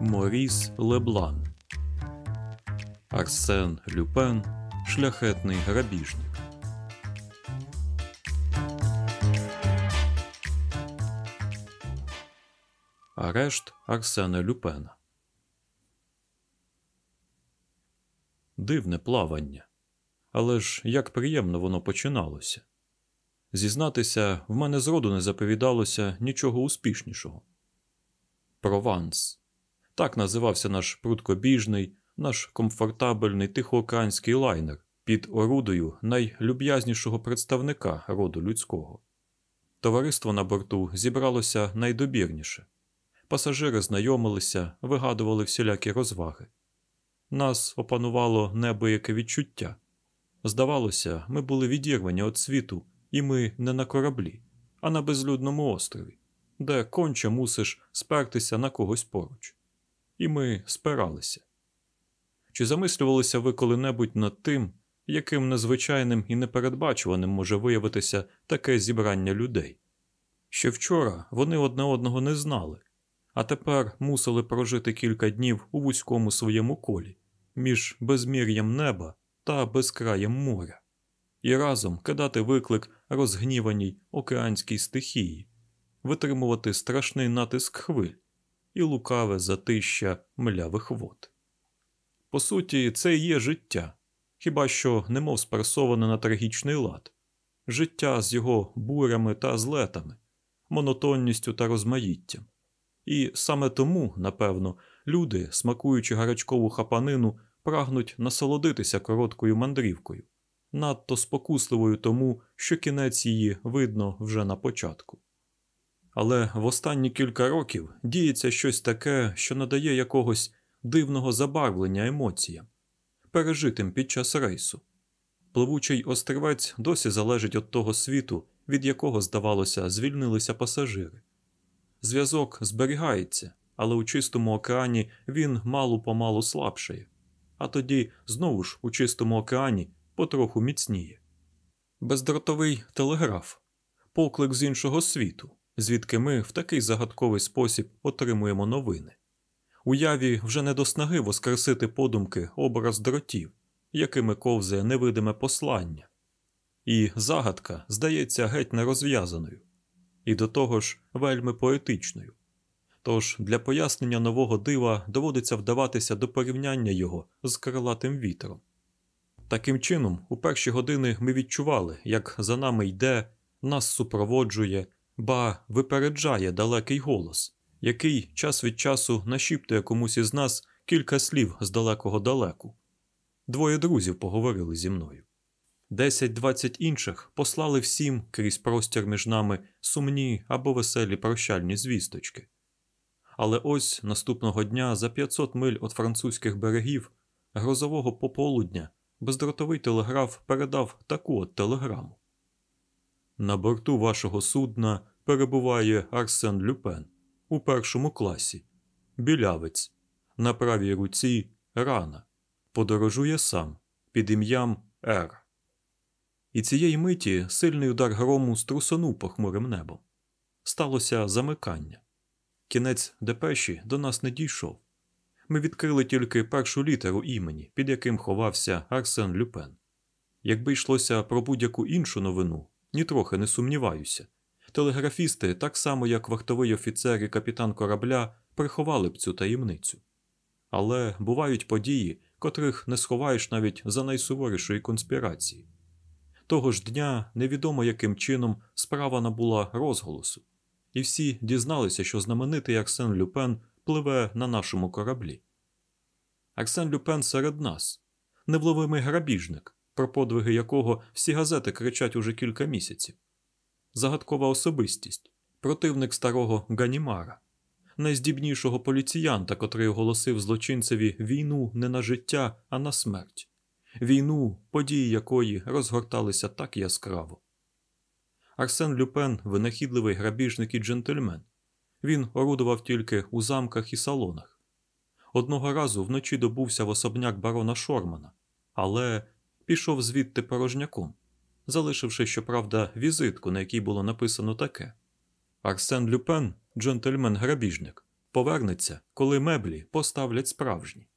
Моріс Леблан Арсен Люпен Шляхетний грабіжник. Арешт Арсена Люпена. Дивне плавання. Але ж як приємно воно починалося. Зізнатися, в мене зроду не заповідалося нічого успішнішого. Прованс. Так називався наш прудкобіжний, наш комфортабельний тихоокеанський лайнер під орудою найлюб'язнішого представника роду людського. Товариство на борту зібралося найдобірніше. Пасажири знайомилися, вигадували всілякі розваги. Нас опанувало небояке відчуття. Здавалося, ми були відірвані від світу, і ми не на кораблі, а на безлюдному острові, де конче мусиш спертися на когось поруч. І ми спиралися. Чи замислювалися ви коли-небудь над тим, яким незвичайним і непередбачуваним може виявитися таке зібрання людей? Ще вчора вони одне одного не знали, а тепер мусили прожити кілька днів у вузькому своєму колі між безмір'ям неба та безкраєм моря, і разом кидати виклик розгніваній океанській стихії, витримувати страшний натиск хвиль і лукаве затища млявих вод. По суті, це і є життя, хіба що немов спресоване на трагічний лад, життя з його бурями та злетами, монотонністю та розмаїттям. І саме тому, напевно, люди, смакуючи гарячкову хапанину, прагнуть насолодитися короткою мандрівкою, надто спокусливою тому, що кінець її видно вже на початку. Але в останні кілька років діється щось таке, що надає якогось дивного забарвлення емоціям, пережитим під час рейсу. Пливучий острівець досі залежить від того світу, від якого, здавалося, звільнилися пасажири. Зв'язок зберігається, але у чистому океані він мало помалу слабшає, а тоді знову ж у чистому океані потроху міцніє. Бездротовий телеграф, поклик з іншого світу, звідки ми в такий загадковий спосіб отримуємо новини. Уяві вже не до снаги воскресити подумки образ дротів, якими ковзає невидиме послання, і загадка здається геть нерозв'язаною, і до того ж вельми поетичною. Тож для пояснення нового дива доводиться вдаватися до порівняння його з крилатим вітром. Таким чином, у перші години ми відчували, як за нами йде, нас супроводжує, ба випереджає далекий голос, який час від часу нашіптує комусь із нас кілька слів з далекого далеку. Двоє друзів поговорили зі мною. Десять-двадцять інших послали всім крізь простір між нами сумні або веселі прощальні звісточки. Але ось наступного дня за 500 миль від французьких берегів грозового пополудня бездротовий телеграф передав таку от телеграму. На борту вашого судна перебуває Арсен Люпен у першому класі, білявець, на правій руці рана, подорожує сам під ім'ям Р. І цієї миті сильний удар грому струсонув похмурим небом. Сталося замикання. Кінець депеші до нас не дійшов. Ми відкрили тільки першу літеру імені, під яким ховався Арсен Люпен. Якби йшлося про будь-яку іншу новину, нітрохи не сумніваюся. Телеграфісти, так само як вахтовий офіцер і капітан корабля, приховали б цю таємницю. Але бувають події, котрих не сховаєш навіть за найсуворішої конспірації. Того ж дня невідомо яким чином справа набула розголосу, і всі дізналися, що знаменитий Арсен Люпен пливе на нашому кораблі. Арсен Люпен серед нас, невловимий грабіжник, про подвиги якого всі газети кричать уже кілька місяців, загадкова особистість, противник старого Ганімара, найздібнішого поліціянта, котрий оголосив злочинцеві війну не на життя, а на смерть, війну, події якої розгорталися так яскраво. Арсен Люпен винахідливий грабіжник і джентльмен. Він орудував тільки у замках і салонах. Одного разу вночі добувся в особняк барона Шормана, але пішов звідти порожняком, залишивши, щоправда, візитку, на якій було написано таке: Арсен Люпен, джентльмен-грабіжник, повернеться, коли меблі поставлять справжні.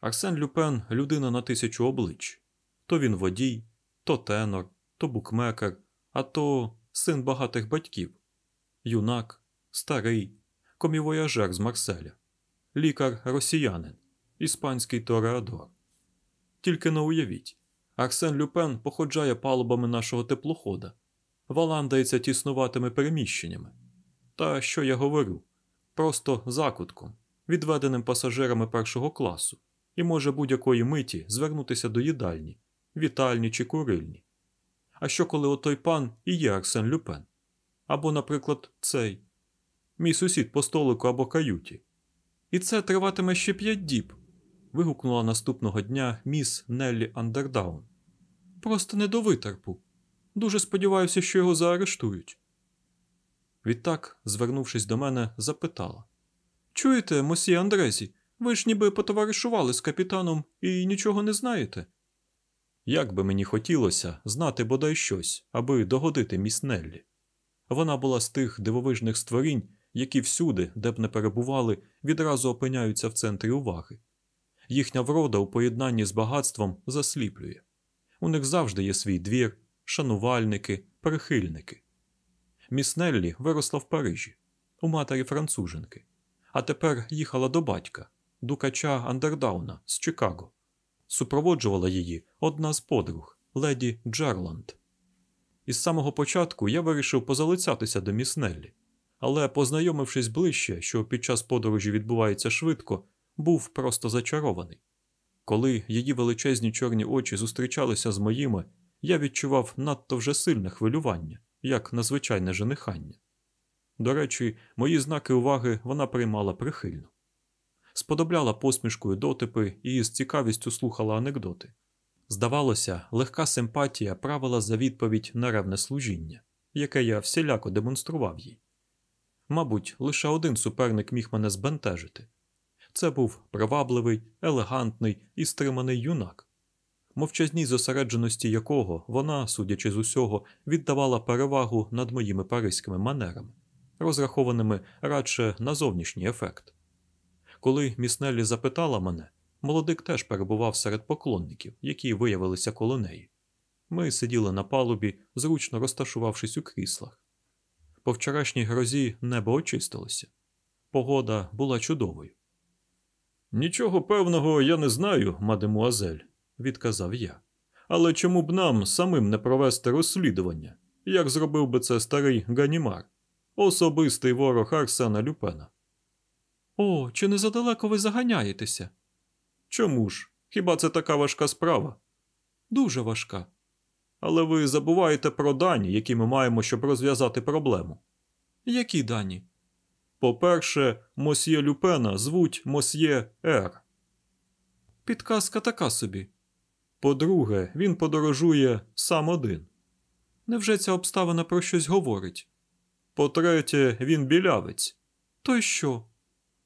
Арсен Люпен людина на тисячу облич. То він водій, то тенор, то букмекер, а то син багатих батьків, юнак, старий, комівояжер з Марселя, лікар росіянин, іспанський тореадор. Тільки не уявіть, Арсен Люпен походжає палубами нашого теплохода, валандається тіснуватими переміщеннями. Та що я говорю? Просто закутком, відведеним пасажирами першого класу, і може будь-якої миті звернутися до їдальні, вітальні чи курильні. А що коли отой пан і є Арсен Люпен? Або, наприклад, цей мій сусід по столику або каюті. І це триватиме ще п'ять діб. вигукнула наступного дня міс Неллі Андердаун. Просто не до витерпу. Дуже сподіваюся, що його заарештують. Відтак, звернувшись до мене, запитала Чуєте, мосі Андрезі, ви ж ніби потоваришували з капітаном і нічого не знаєте? Як би мені хотілося знати бодай щось, аби догодити міс Неллі. Вона була з тих дивовижних створінь, які всюди, де б не перебували, відразу опиняються в центрі уваги. Їхня врода у поєднанні з багатством засліплює. У них завжди є свій двір, шанувальники, прихильники. Міс Неллі виросла в Парижі, у матері француженки, а тепер їхала до батька, дукача Андердауна з Чикаго. Супроводжувала її одна з подруг, леді Джерланд. Із самого початку я вирішив позалицятися до міс Неллі, але, познайомившись ближче, що під час подорожі відбувається швидко, був просто зачарований. Коли її величезні чорні очі зустрічалися з моїми, я відчував надто вже сильне хвилювання, як надзвичайне женихання. До речі, мої знаки уваги вона приймала прихильно, сподобляла посмішкою дотипи і з цікавістю слухала анекдоти. Здавалося, легка симпатія правила за відповідь на ревне служіння, яке я всіляко демонстрував їй. Мабуть, лише один суперник міг мене збентежити це був привабливий, елегантний і стриманий юнак, мовчазній зосередженості якого вона, судячи з усього, віддавала перевагу над моїми паризькими манерами, розрахованими радше на зовнішній ефект. Коли Міснеллі запитала мене, молодик теж перебував серед поклонників, які виявилися коло неї. Ми сиділи на палубі, зручно розташувавшись у кріслах. По вчорашній грозі небо очистилося. Погода була чудовою. Нічого певного я не знаю, мадемуазель, відказав я. Але чому б нам самим не провести розслідування, як зробив би це старий Ганімар, особистий ворог Арсена Люпена? О, чи не задалеко ви заганяєтеся? Чому ж? Хіба це така важка справа? Дуже важка. Але ви забуваєте про дані, які ми маємо, щоб розв'язати проблему. Які дані? По-перше, мосьє Люпена звуть мосьє Р. Підказка така собі. По-друге, він подорожує сам один. Невже ця обставина про щось говорить? По-третє, він білявець. То й що?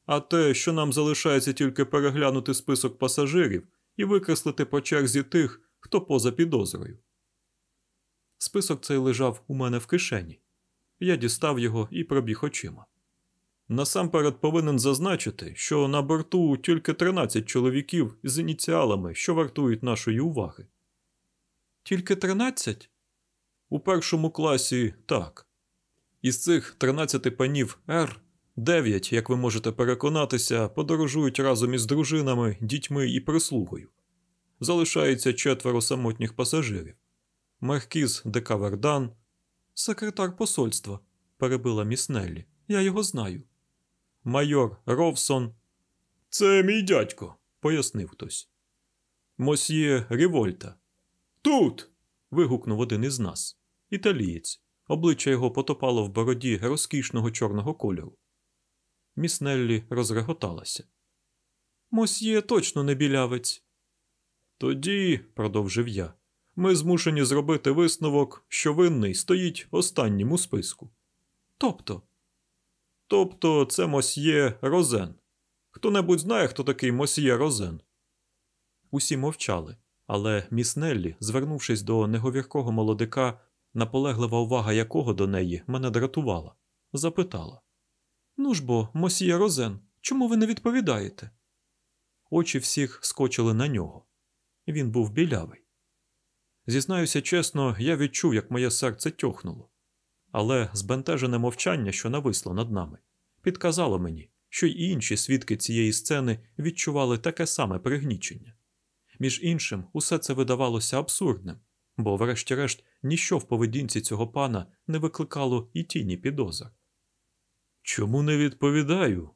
А те, що нам залишається тільки переглянути список пасажирів і викреслити по черзі тих, хто поза підозрою. Список цей лежав у мене в кишені. Я дістав його і пробіг очима. Насамперед повинен зазначити, що на борту тільки 13 чоловіків з ініціалами, що вартують нашої уваги. Тільки 13? У першому класі так. Із цих 13 панів Р, 9, як ви можете переконатися, подорожують разом із дружинами, дітьми і прислугою. Залишається четверо самотніх пасажирів. Маркіз де Кавердан, секретар посольства, перебила Міснеллі. Я його знаю майор Ровсон. Це мій дядько, пояснив хтось. Мосьє Рівольта. Тут. вигукнув один із нас. Італієць. Обличчя його потопало в бороді розкішного чорного кольору. Міснеллі розреготалася. Мосьє точно не білявець. Тоді, продовжив я, ми змушені зробити висновок, що винний стоїть останнім у списку. Тобто, Тобто це мосьє Розен. Хто небудь знає, хто такий мосьє Розен? Усі мовчали, але міс Неллі, звернувшись до неговіркого молодика, наполеглива увага якого до неї мене дратувала, запитала. Ну ж бо, мосьє Розен, чому ви не відповідаєте? Очі всіх скочили на нього. Він був білявий. Зізнаюся чесно, я відчув, як моє серце тьохнуло. Але збентежене мовчання, що нависло над нами, підказало мені, що й інші свідки цієї сцени відчували таке саме пригнічення. Між іншим, усе це видавалося абсурдним, бо, врешті-решт, ніщо в поведінці цього пана не викликало і тіні підозр. Чому не відповідаю?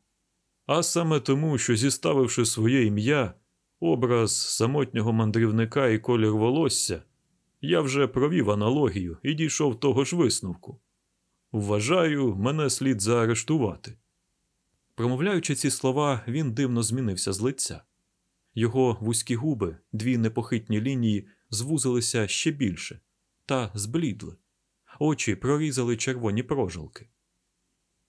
А саме тому, що зіставивши своє ім'я, образ самотнього мандрівника і колір волосся, я вже провів аналогію і дійшов того ж висновку. Вважаю, мене слід заарештувати. Промовляючи ці слова, він дивно змінився з лиця. Його вузькі губи, дві непохитні лінії, звузилися ще більше та зблідли. Очі прорізали червоні прожилки.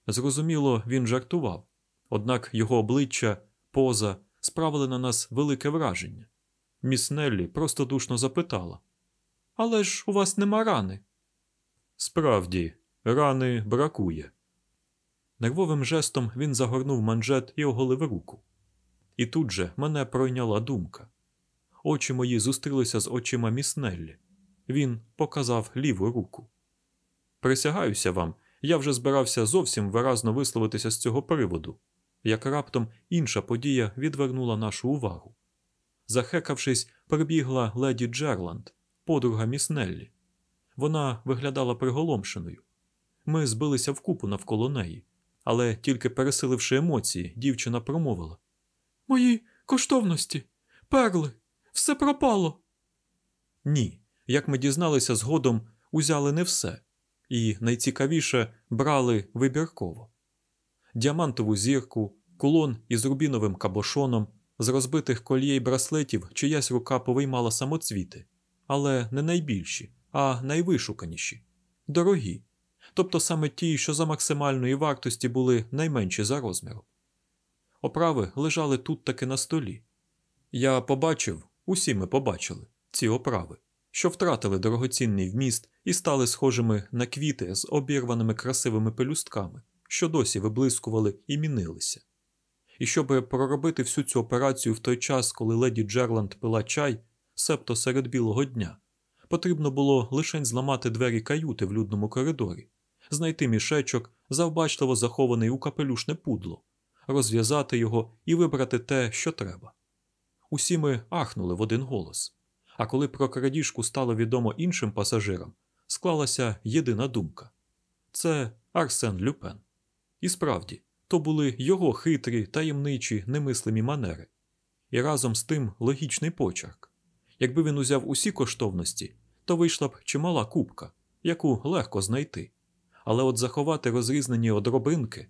Зрозуміло, він жартував, однак його обличчя, поза справили на нас велике враження. Міс Неллі простодушно запитала Але ж у вас нема рани. Справді, рани бракує. Нервовим жестом він загорнув манжет і оголив руку. І тут же мене пройняла думка. Очі мої зустрілися з очима Міснеллі. Він показав ліву руку. Присягаюся вам, я вже збирався зовсім виразно висловитися з цього приводу, як раптом інша подія відвернула нашу увагу. Захекавшись, прибігла леді Джерланд, подруга Міснеллі. Вона виглядала приголомшеною. Ми збилися вкупу навколо неї, але тільки пересиливши емоції, дівчина промовила Мої коштовності, перли, все пропало. Ні, як ми дізналися згодом, узяли не все, і найцікавіше брали вибірково. Діамантову зірку, кулон із рубіновим кабошоном, з розбитих колієй браслетів чиясь рука повиймала самоцвіти, але не найбільші, а найвишуканіші, дорогі, тобто саме ті, що за максимальної вартості були найменші за розміром. Оправи лежали тут таки на столі. Я побачив, усі ми побачили, ці оправи, що втратили дорогоцінний вміст і стали схожими на квіти з обірваними красивими пелюстками, що досі виблискували і мінилися. І щоб проробити всю цю операцію в той час, коли леді Джерланд пила чай, себто серед білого дня, потрібно було лише зламати двері каюти в людному коридорі, знайти мішечок, завбачливо захований у капелюшне пудло, розв'язати його і вибрати те, що треба. Усі ми ахнули в один голос. А коли про крадіжку стало відомо іншим пасажирам, склалася єдина думка це Арсен Люпен. І справді, то були його хитрі, таємничі, немислимі манери, і разом з тим логічний почерк. Якби він узяв усі коштовності, то вийшла б чимала кубка, яку легко знайти. Але от заховати розрізнені одробинки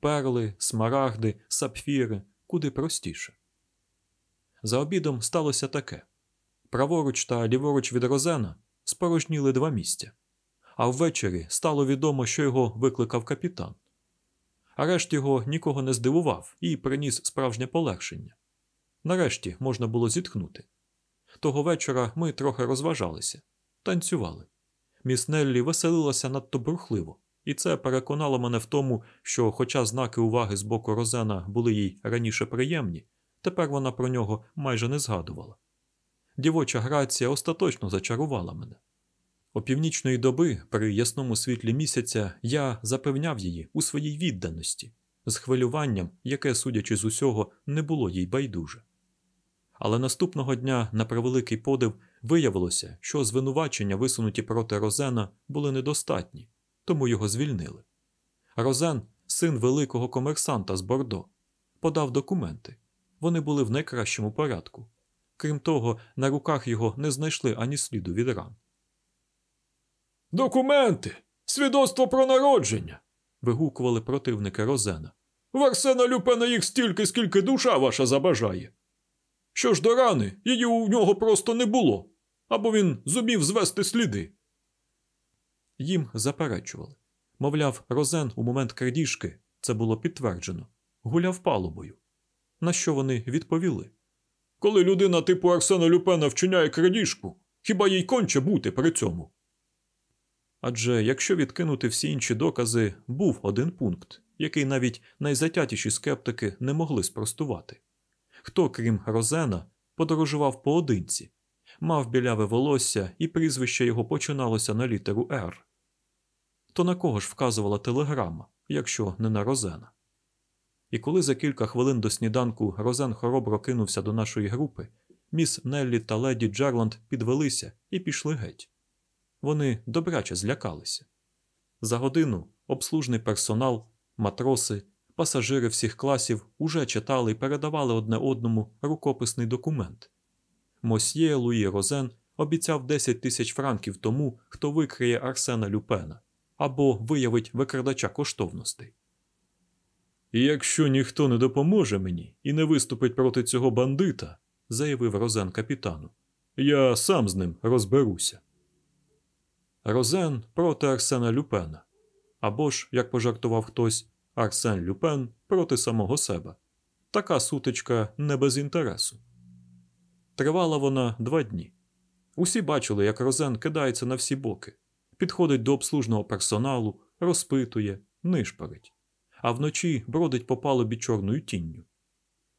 перли, смарагди, сапфіри куди простіше. За обідом сталося таке праворуч та ліворуч від Розена спорожніли два місця, а ввечері стало відомо, що його викликав капітан. Арешт його нікого не здивував і приніс справжнє полегшення. Нарешті можна було зітхнути. Того вечора ми трохи розважалися, танцювали. Міс Неллі веселилася надто бурхливо, і це переконало мене в тому, що, хоча знаки уваги з боку Розена були їй раніше приємні, тепер вона про нього майже не згадувала. Дівоча грація остаточно зачарувала мене. О північної доби, при ясному світлі місяця, я запевняв її у своїй відданості, з хвилюванням, яке, судячи з усього, не було їй байдуже. Але наступного дня, на превеликий подив, виявилося, що звинувачення, висунуті проти Розена, були недостатні, тому його звільнили. Розен, син великого комерсанта з Бордо, подав документи. Вони були в найкращому порядку. Крім того, на руках його не знайшли ані сліду від ран. Документи! Свідоцтво про народження. вигукували противники Розена. В Арсена Люпена їх стільки, скільки душа ваша забажає. Що ж до рани, її у нього просто не було, або він зумів звести сліди. Їм заперечували. Мовляв, Розен у момент крадіжки, це було підтверджено, гуляв палубою. На що вони відповіли? Коли людина типу Арсена Люпена вчиняє крадіжку, хіба їй конче бути при цьому? Адже якщо відкинути всі інші докази, був один пункт, який навіть найзатятіші скептики не могли спростувати. Хто, крім Розена, подорожував поодинці, мав біляве волосся і прізвище його починалося на літеру Р. То на кого ж вказувала телеграма, якщо не на Розена? І коли за кілька хвилин до сніданку Розен хоробро кинувся до нашої групи, міс Неллі та леді Джерланд підвелися і пішли геть. Вони добряче злякалися. За годину обслужний персонал, матроси, пасажири всіх класів уже читали і передавали одне одному рукописний документ. Мосьє Луї Розен обіцяв 10 тисяч франків тому, хто викриє Арсена Люпена або виявить викрадача коштовностей. І якщо ніхто не допоможе мені і не виступить проти цього бандита, заявив Розен капітану, я сам з ним розберуся. Розен проти Арсена Люпена. Або ж, як пожартував хтось, Арсен Люпен проти самого себе. Така сутичка не без інтересу. Тривала вона два дні. Усі бачили, як Розен кидається на всі боки, підходить до обслужного персоналу, розпитує, нишпорить, а вночі бродить по палубі чорною тінню.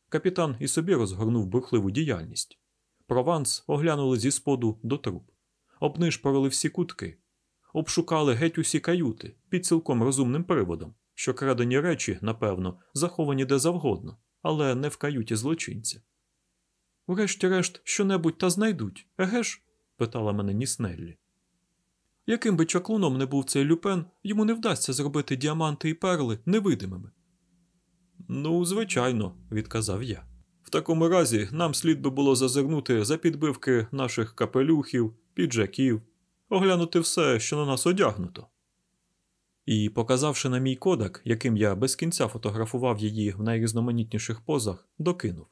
Капітан і собі розгорнув бурхливу діяльність. Прованс оглянули зі споду до труб, обнишпорили всі кутки, обшукали геть усі каюти під цілком розумним приводом, що крадені речі, напевно, заховані де завгодно, але не в каюті злочинця. Врешті-решт, що-небудь та знайдуть, еге ж? питала мене Ніснеллі. Яким би чаклуном не був цей люпен, йому не вдасться зробити діаманти і перли невидимими. Ну, звичайно, відказав я. В такому разі нам слід би було зазирнути за підбивки наших капелюхів, піджаків, оглянути все, що на нас одягнуто. І, показавши на мій кодак, яким я без кінця фотографував її в найрізноманітніших позах, докинув.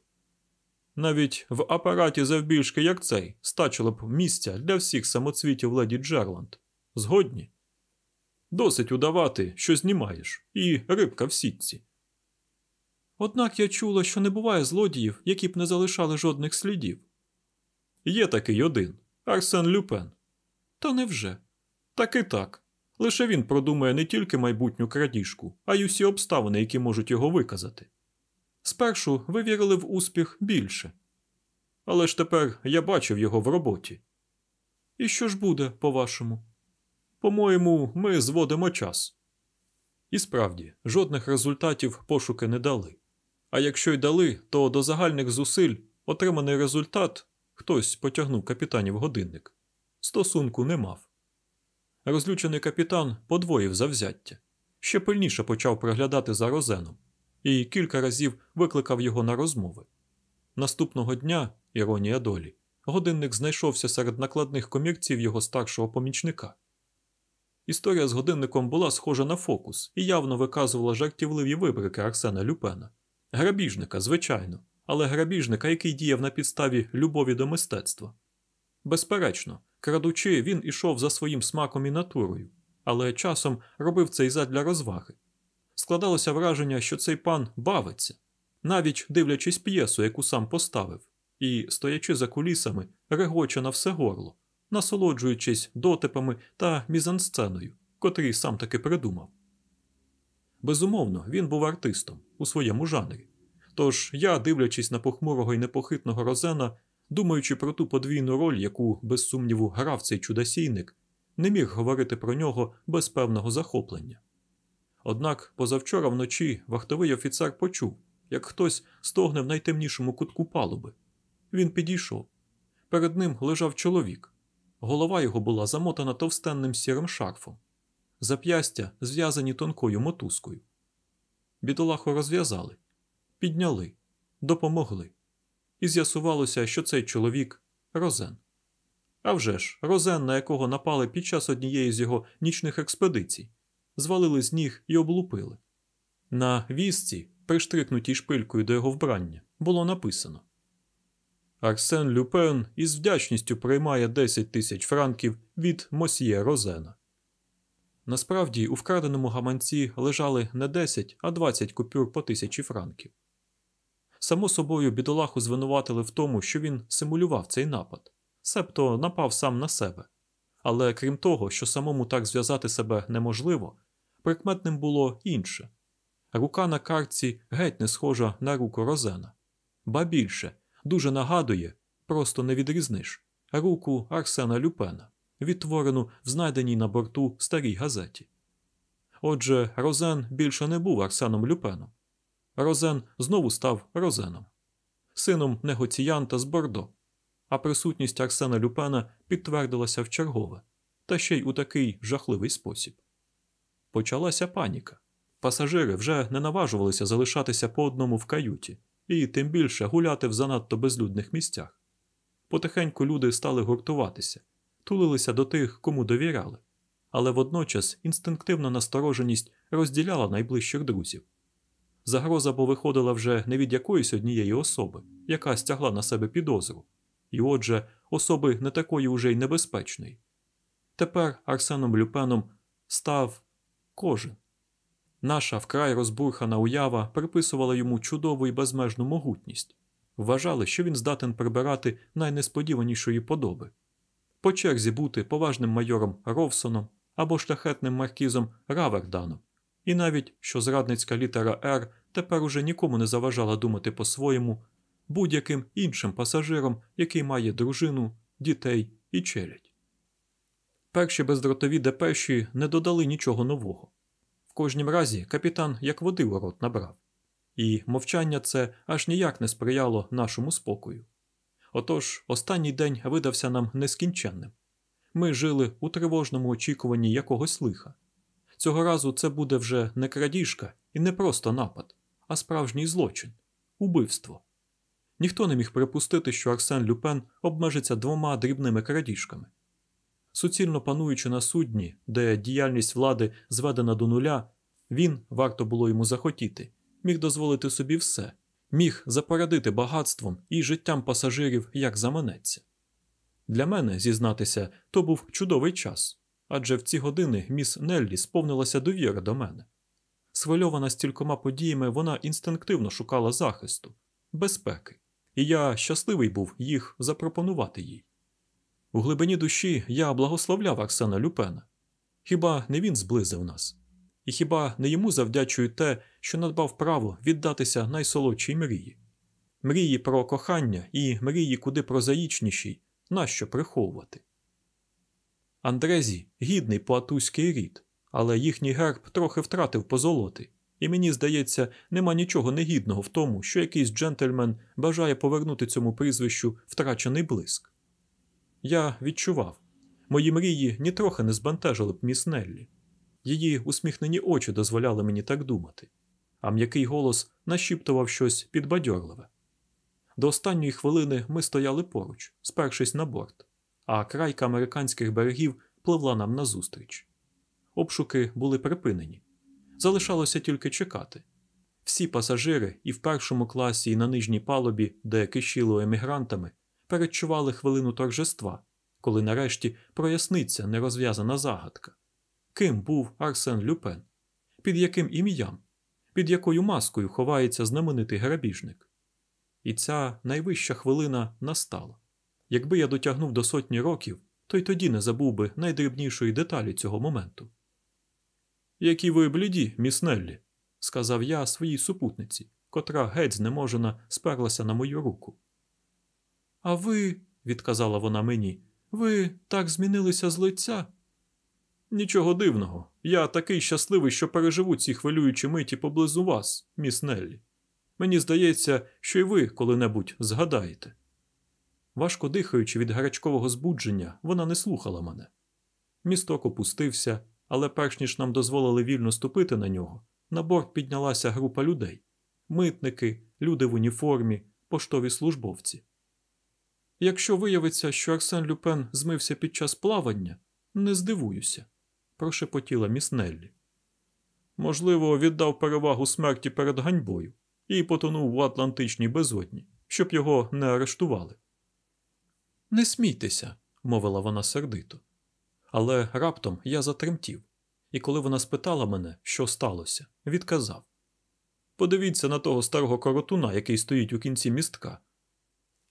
Навіть в апараті завбільшки, як цей, стачило б місця для всіх самоцвітів леді Джерланд. Згодні? Досить удавати, що знімаєш, і рибка в сітці. Однак я чула, що не буває злодіїв, які б не залишали жодних слідів. Є такий один Арсен Люпен. Та невже? Так і так. Лише він продумує не тільки майбутню крадіжку, а й усі обставини, які можуть його виказати. Спершу ви вірили в успіх більше. Але ж тепер я бачив його в роботі. І що ж буде, по-вашому? По-моєму, ми зводимо час. І справді, жодних результатів пошуки не дали. А якщо й дали, то до загальних зусиль отриманий результат хтось потягнув капітанів годинник. Стосунку не мав. Розлючений капітан подвоїв завзяття, ще пильніше почав приглядати за розеном і кілька разів викликав його на розмови. Наступного дня, іронія долі, годинник знайшовся серед накладних комірців його старшого помічника. Історія з годинником була схожа на фокус і явно виказувала жартівливі вибрики Арсена Люпена. Грабіжника, звичайно, але грабіжника, який діяв на підставі любові до мистецтва. Безперечно, крадучи, він ішов за своїм смаком і натурою, але часом робив це й задля розваги. Складалося враження, що цей пан бавиться, навіть дивлячись п'єсу, яку сам поставив, і, стоячи за кулісами, регоче на все горло, насолоджуючись дотипами та мізансценою, котрий сам таки придумав. Безумовно, він був артистом у своєму жанрі. Тож я, дивлячись на похмурого і непохитного Розена, думаючи про ту подвійну роль, яку, без сумніву, грав цей чудосійник, не міг говорити про нього без певного захоплення. Однак позавчора вночі вахтовий офіцер почув, як хтось стогне в найтемнішому кутку палуби. Він підійшов. Перед ним лежав чоловік. Голова його була замотана товстенним сірим шарфом, зап'ястя зв'язані тонкою мотузкою. Бідолаху розв'язали, підняли, допомогли. І з'ясувалося, що цей чоловік Розен. Авжеж, Розен, на якого напали під час однієї з його нічних експедицій звалили з ніг і облупили. На візці, приштрикнутій шпилькою до його вбрання, було написано Арсен Люпен із вдячністю приймає 10 тисяч франків від Мосьє Розена. Насправді, у вкраденому гаманці лежали не 10, а 20 купюр по тисячі франків. Само собою, бідолаху звинуватили в тому, що він симулював цей напад, себто напав сам на себе. Але крім того, що самому так зв'язати себе неможливо, прикметним було інше рука на картці геть не схожа на руку Розена, ба більше дуже нагадує, просто не відрізниш, руку Арсена Люпена, відтворену в знайденій на борту старій газеті. Отже, Розен більше не був Арсеном Люпеном. Розен знову став Розеном, сином негоціянта з Бордо, а присутність Арсена Люпена підтвердилася вчергове, та ще й у такий жахливий спосіб. Почалася паніка. Пасажири вже не наважувалися залишатися по одному в каюті і тим більше гуляти в занадто безлюдних місцях. Потихеньку люди стали гуртуватися, тулилися до тих, кому довіряли, але водночас інстинктивна настороженість розділяла найближчих друзів. Загроза бо виходила вже не від якоїсь однієї особи, яка стягла на себе підозру, і отже, особи не такої уже й небезпечної. Тепер Арсеном Люпеном став кожен. Наша вкрай розбурхана уява приписувала йому чудову і безмежну могутність, вважали, що він здатен прибирати найнесподіванішої подоби, по черзі бути поважним майором Ровсоном або шляхетним маркізом Раверданом, і навіть що зрадницька літера Р тепер уже нікому не заважала думати по-своєму будь-яким іншим пасажиром, який має дружину, дітей і челядь. Перші бездротові депеші не додали нічого нового. В кожнім разі капітан як води в рот набрав, і мовчання це аж ніяк не сприяло нашому спокою. Отож, останній день видався нам нескінченним. Ми жили у тривожному очікуванні якогось лиха. Цього разу це буде вже не крадіжка і не просто напад, а справжній злочин убивство. Ніхто не міг припустити, що Арсен Люпен обмежиться двома дрібними крадіжками. Суцільно пануючи на судні, де діяльність влади зведена до нуля, він, варто було йому захотіти, міг дозволити собі все, міг запорадити багатством і життям пасажирів як заманеться. Для мене, зізнатися, то був чудовий час, адже в ці години міс Неллі сповнилася довіра до мене. Схвильована стількома подіями, вона інстинктивно шукала захисту, безпеки, і я щасливий був їх запропонувати їй. У глибині душі я благословляв Арсена Люпена. Хіба не він зблизив нас? І хіба не йому завдячую те, що надбав право віддатися найсолодшій мрії? Мрії про кохання і мрії куди прозаїчнішій, нащо приховувати? Андрезі гідний поатуський рід, але їхній герб трохи втратив позолоти, і мені здається, нема нічого негідного в тому, що якийсь джентльмен бажає повернути цьому прізвищу втрачений блиск. Я відчував, мої мрії нітрохи не збентежили б міс Неллі. Її усміхнені очі дозволяли мені так думати, а м'який голос нашіптував щось підбадьорливе. До останньої хвилини ми стояли поруч, спершись на борт, а крайка американських берегів пливла нам назустріч. Обшуки були припинені. Залишалося тільки чекати. Всі пасажири і в першому класі, і на нижній палубі, де кишіло емігрантами, передчували хвилину торжества, коли нарешті проясниться нерозв'язана загадка. Ким був Арсен Люпен? Під яким ім'ям? Під якою маскою ховається знаменитий грабіжник? І ця найвища хвилина настала. Якби я дотягнув до сотні років, то й тоді не забув би найдрібнішої деталі цього моменту. Які ви бліді, міс Неллі», – сказав я своїй супутниці, котра геть знеможена сперлася на мою руку. А ви, відказала вона мені, ви так змінилися з лиця. Нічого дивного. Я такий щасливий, що переживу ці хвилюючі миті поблизу вас, міс Неллі. Мені здається, що й ви коли-небудь згадаєте. Важко дихаючи від гарячкового збудження, вона не слухала мене. Місток опустився, але перш ніж нам дозволили вільно ступити на нього, на борт піднялася група людей митники, люди в уніформі, поштові службовці. Якщо виявиться, що Арсен Люпен змився під час плавання, не здивуюся, прошепотіла міс Неллі. Можливо, віддав перевагу смерті перед ганьбою і потонув у Атлантичній безодні, щоб його не арештували, Не смійтеся, мовила вона сердито. Але раптом я затремтів, і коли вона спитала мене, що сталося, відказав Подивіться на того старого коротуна, який стоїть у кінці містка.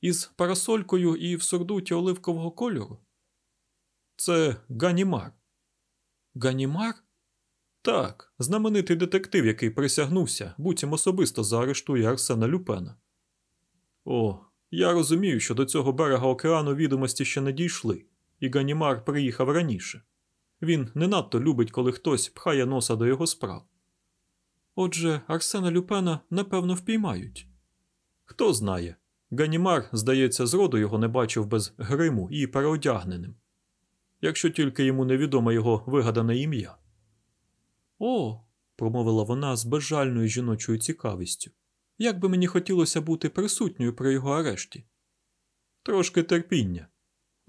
Із парасолькою і в сурдуті оливкового кольору. Це Ганімар. Ганімар? Так, знаменитий детектив, який присягнувся, буцім особисто заарештує Арсена Люпена. О, я розумію, що до цього берега океану відомості ще не дійшли, і Ганімар приїхав раніше. Він не надто любить, коли хтось пхає носа до його справ. Отже, Арсена Люпена напевно впіймають. Хто знає. Ганімар, здається, зроду його не бачив без гриму і переодягненим, якщо тільки йому невідоме його вигадане ім'я. О, промовила вона з безжальною жіночою цікавістю. Як би мені хотілося бути присутньою при його арешті? Трошки терпіння.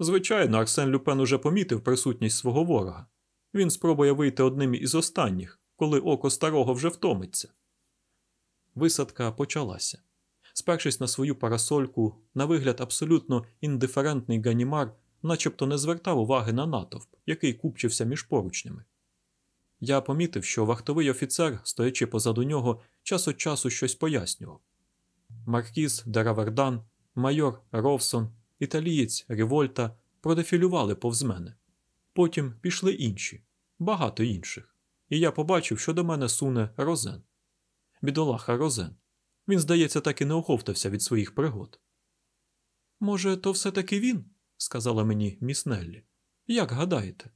Звичайно, Арсен Люпен уже помітив присутність свого ворога. Він спробує вийти одним із останніх, коли око старого вже втомиться. Висадка почалася. Спершись на свою парасольку, на вигляд абсолютно індиферентний Ганімар начебто не звертав уваги на натовп, який купчився між поручнями. Я помітив, що вахтовий офіцер, стоячи позаду нього, час від часу щось пояснював. Маркіз де Равердан, майор Ровсон, італієць Рівольта продефілювали повз мене. Потім пішли інші, багато інших, і я побачив, що до мене суне Розен. Бідолаха Розен. Він, здається, так і не оговтався від своїх пригод. Може, то все таки він? сказала мені міс Неллі. Як гадаєте?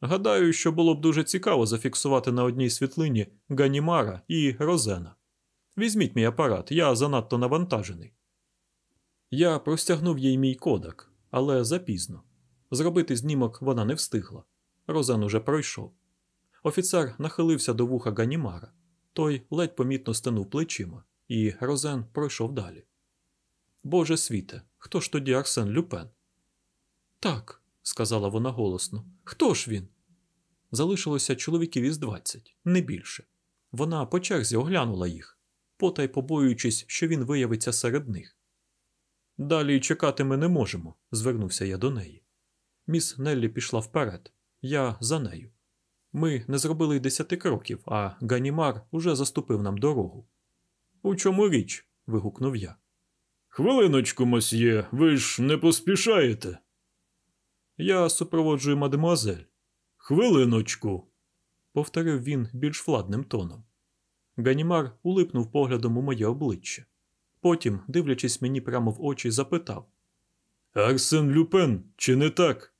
Гадаю, що було б дуже цікаво зафіксувати на одній світлині Ганімара і Розена. Візьміть мій апарат, я занадто навантажений. Я простягнув їй мій кодак, але запізно. Зробити знімок вона не встигла. Розен уже пройшов. Офіцер нахилився до вуха Ганімара. Той ледь помітно стенув плечима, і Розен пройшов далі. Боже світе, хто ж тоді Арсен Люпен? Так, сказала вона голосно. Хто ж він? Залишилося чоловіків із двадцять, не більше. Вона по черзі оглянула їх, потай побоюючись, що він виявиться серед них. Далі чекати ми не можемо, звернувся я до неї. Міс Неллі пішла вперед, я за нею. Ми не зробили й десяти кроків, а Ганімар уже заступив нам дорогу. У чому річ? вигукнув я. Хвилиночку, мосьє, ви ж не поспішаєте. Я супроводжую мадемуазель. Хвилиночку, повторив він більш владним тоном. Ганімар улипнув поглядом у моє обличчя. Потім, дивлячись мені прямо в очі, запитав Арсен Люпен, чи не так?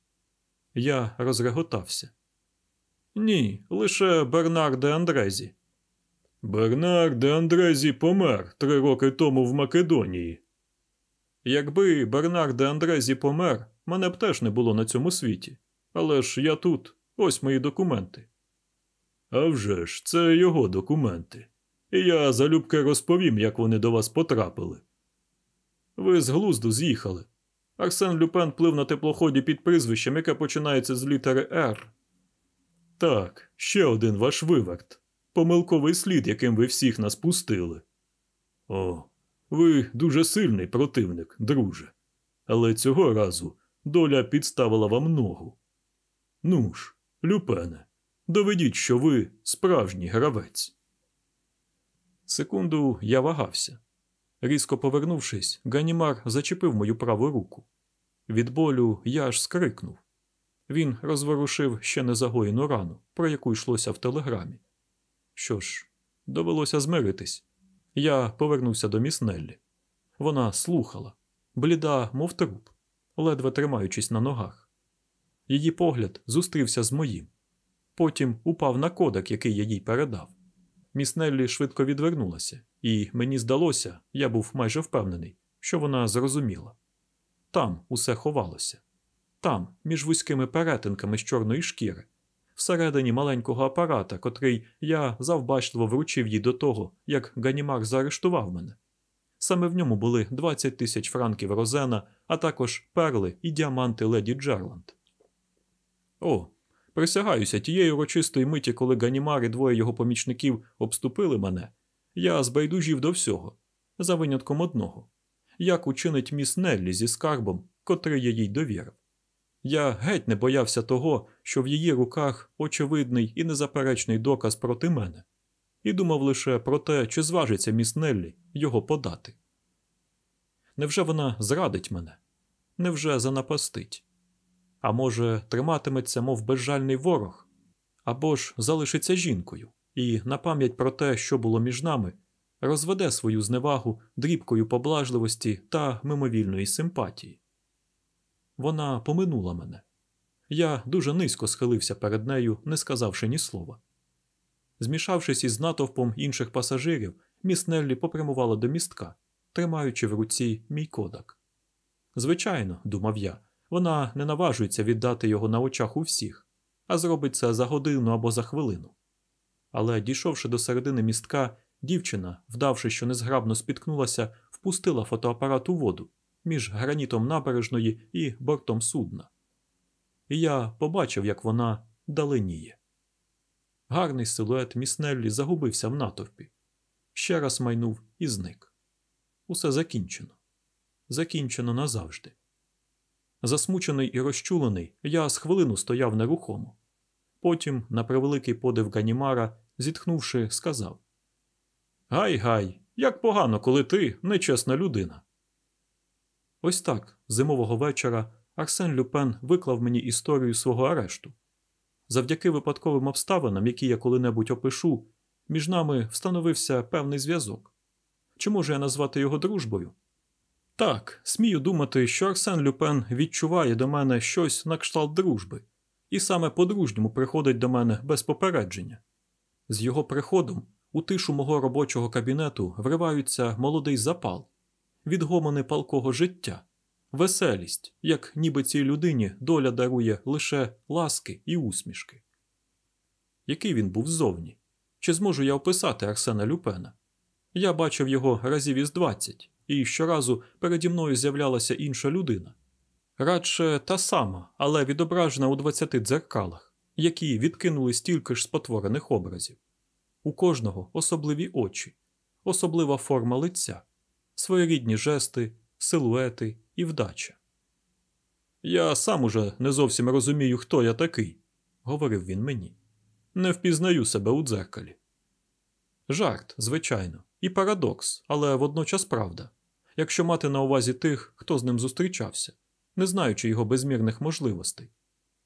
Я розреготався. Ні, лише Бернар де Андрезі. Бернар де Андрезі помер три роки тому в Македонії. Якби Бернар де Андрезі помер, мене б теж не було на цьому світі. Але ж я тут, ось мої документи. «А вже ж, це його документи. І я залюбки розповім, як вони до вас потрапили. Ви з глузду з'їхали. Арсен Люпен плив на теплоході під прізвищем, яке починається з літери Р. Так, ще один ваш виверт. Помилковий слід, яким ви всіх нас пустили. О, ви дуже сильний противник, друже. Але цього разу доля підставила вам ногу. Ну ж, Люпене, доведіть, що ви справжній гравець. Секунду я вагався. Різко повернувшись, Ганімар зачепив мою праву руку. Від болю я аж скрикнув. Він розворушив ще незагоєну рану, про яку йшлося в телеграмі. Що ж, довелося змиритись. Я повернувся до міс Неллі. Вона слухала, бліда, мов труп, ледве тримаючись на ногах. Її погляд зустрівся з моїм. Потім упав на кодек, який я їй передав. Міс Неллі швидко відвернулася, і мені здалося, я був майже впевнений, що вона зрозуміла. Там усе ховалося, там, між вузькими перетинками з чорної шкіри, всередині маленького апарата, котрий я завбачливо вручив їй до того, як Ганімар заарештував мене. Саме в ньому були 20 тисяч франків Розена, а також перли і діаманти леді Джерланд. О, присягаюся, тієї урочистої миті, коли Ганімар і двоє його помічників обступили мене, я збайдужів до всього, за винятком одного як учинить міс Неллі зі скарбом, котрий я їй довірив. Я геть не боявся того, що в її руках очевидний і незаперечний доказ проти мене, і думав лише про те, чи зважиться міс Неллі його подати. Невже вона зрадить мене? Невже занапастить? А може, триматиметься, мов безжальний ворог, або ж залишиться жінкою і, на пам'ять про те, що було між нами, розведе свою зневагу дрібкою поблажливості та мимовільної симпатії. Вона поминула мене. Я дуже низько схилився перед нею, не сказавши ні слова. Змішавшись із натовпом інших пасажирів, міс Неллі попрямувала до містка, тримаючи в руці мій кодак. Звичайно, думав я, вона не наважується віддати його на очах у всіх, а зробить це за годину або за хвилину. Але, дійшовши до середини містка, дівчина, вдавши, що незграбно спіткнулася, впустила фотоапарат у воду між гранітом набережної і бортом судна. І я побачив, як вона даленіє. Гарний силует Міснеллі загубився в натовпі. Ще раз майнув і зник. Усе закінчено. Закінчено назавжди. Засмучений і розчулений, я з хвилину стояв нерухомо. Потім, на превеликий подив Ганімара, зітхнувши, сказав: Гай, гай, як погано, коли ти нечесна людина. Ось так, зимового вечора, Арсен Люпен виклав мені історію свого арешту. Завдяки випадковим обставинам, які я коли-небудь опишу, між нами встановився певний зв'язок. Чи можу я назвати його дружбою? Так, смію думати, що Арсен Люпен відчуває до мене щось на кшталт дружби, і саме по-дружньому приходить до мене без попередження. З його приходом у тишу мого робочого кабінету вриваються молодий запал, відгомони палкого життя, веселість, як ніби цій людині доля дарує лише ласки і усмішки. Який він був ззовні? Чи зможу я описати Арсена Люпена? Я бачив його разів із двадцять, і щоразу переді мною з'являлася інша людина. Радше та сама, але відображена у двадцяти дзеркалах, які відкинули стільки ж спотворених образів. У кожного особливі очі, особлива форма лиця, своєрідні жести, силуети і вдача. Я сам уже не зовсім розумію, хто я такий, говорив він мені. Не впізнаю себе у дзеркалі. Жарт, звичайно, і парадокс, але водночас правда, якщо мати на увазі тих, хто з ним зустрічався, не знаючи його безмірних можливостей,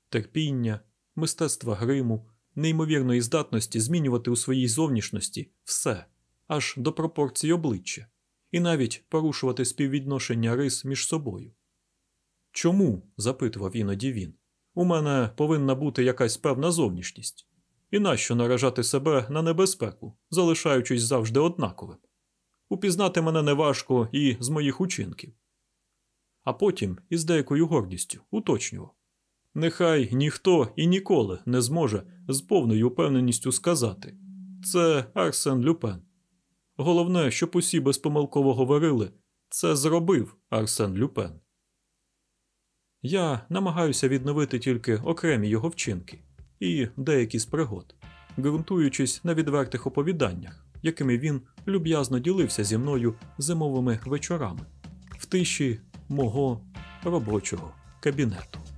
терпіння, мистецтва гриму, неймовірної здатності змінювати у своїй зовнішності все, аж до пропорцій обличчя, і навіть порушувати співвідношення рис між собою. Чому? запитував іноді він. У мене повинна бути якась певна зовнішність. І нащо наражати себе на небезпеку, залишаючись завжди однаковим? Упізнати мене неважко і з моїх учинків. А потім із деякою гордістю уточнював. Нехай ніхто і ніколи не зможе з повною упевненістю сказати це Арсен Люпен. Головне, щоб усі безпомилково говорили це зробив Арсен Люпен. Я намагаюся відновити тільки окремі його вчинки і деякі з пригод, ґрунтуючись на відвертих оповіданнях, якими він люб'язно ділився зі мною зимовими вечорами в тиші мого робочого кабінету.